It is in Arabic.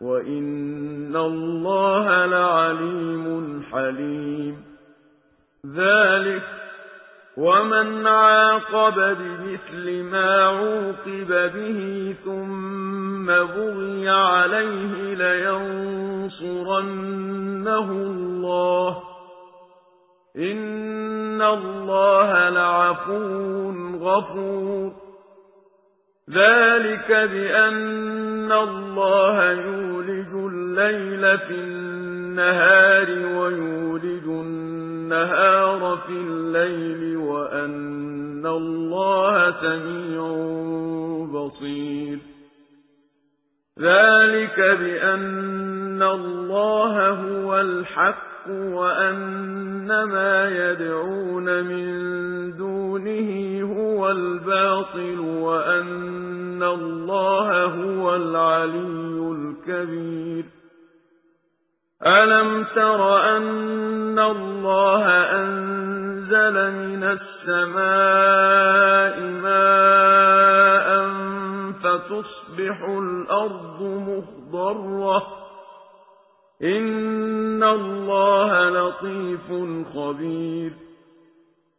وَإِنَّ اللَّهَ لَعَلِيمٌ حَلِيمٌ ذَٰلِكَ وَمَنْ عَاقَبَ بِمِثْلِ مَا عُوقِبَ بِهِ ثُمَّ بُغِيَ عَلَيْهِ لَيَنصُرَنَّهُ اللَّهُ ۗ إِنَّ اللَّهَ لَعَفُوٌّ غَفُورٌ ذَٰلِكَ بِأَنَّ اللَّهَ يُولِجُ اللَّيْلَ فِي النَّهَارِ وَيُولِجُ النَّهَارَ فِي اللَّيْلِ وَأَنَّ اللَّهَ سَمِيعٌ بَصِيرٌ. ذَٰلِكَ بِأَنَّ اللَّهَ هُوَ الْحَقُّ وَأَنَّ مَا يَدْعُونَ مِن دُونِهِ هُوَ الْبَاطِلُ وَأَنَّ اللَّهَ هُوَ الْعَلِيُّ الْكَبِيرُ. أَلَمْ تَرَ أَنَّ اللَّهَ أَنزَلَ مِنَ السَّمَاءِ مَاءً فَتُصْبِحُ الْأَرْضُ مُخْضَرَّةً ۗ؟ إِنَّ اللَّهَ لَطِيفٌ خَبِيرٌ.